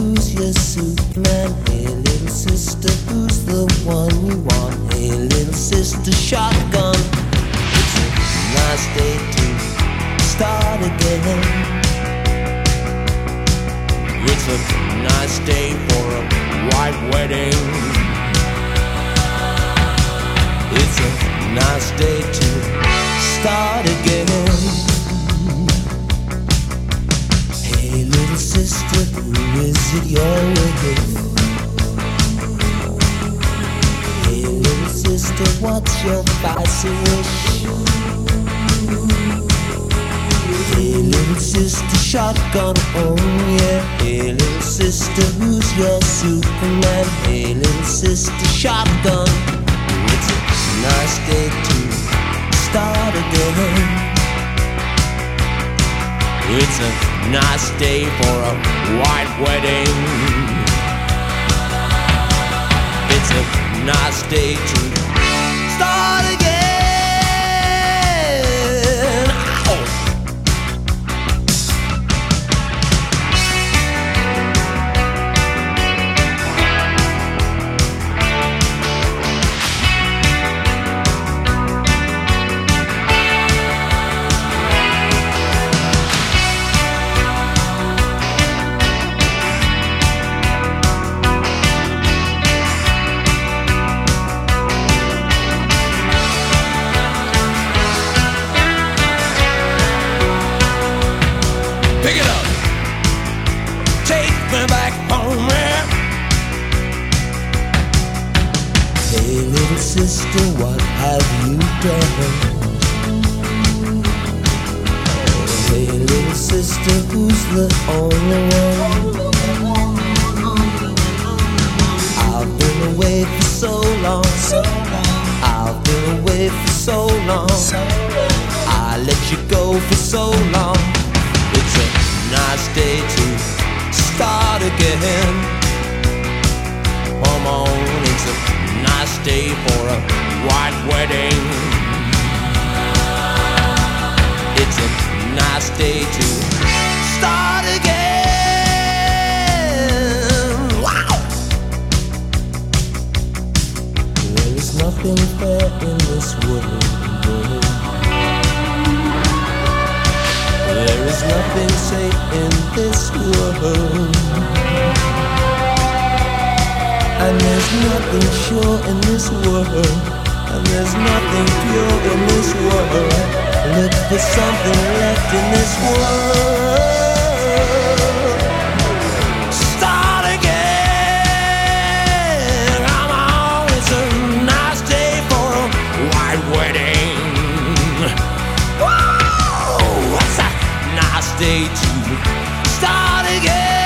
who's your Superman? Hey, little sister, who's the one you want? Hey, little sister, shotgun. It's a nice day to start again. It's a nice day for a white wedding. It's a nice day to start again. It you're with? Hey, little sister, what's your spicy wish? Hey, little sister, shotgun, oh yeah. Hey, little sister, who's your Superman? Hey, little sister, shotgun. It's a nice day to start again. It's a nice day for a white wedding. It's a nice day to Pick it up. Take me back home, yeah. Hey, little sister, what have you done? Hey, little sister, who's the only one? I've been away for so long. I've been away for so long. I let you go for so long. Nice day to start again. Come on, it's a nice day for a white wedding. It's a nice day to start again. Wow! There is nothing fair in this world. Nothing safe in this world. And there's nothing sure in this world. And there's nothing pure in this world. Look for something left in this world. day to start again.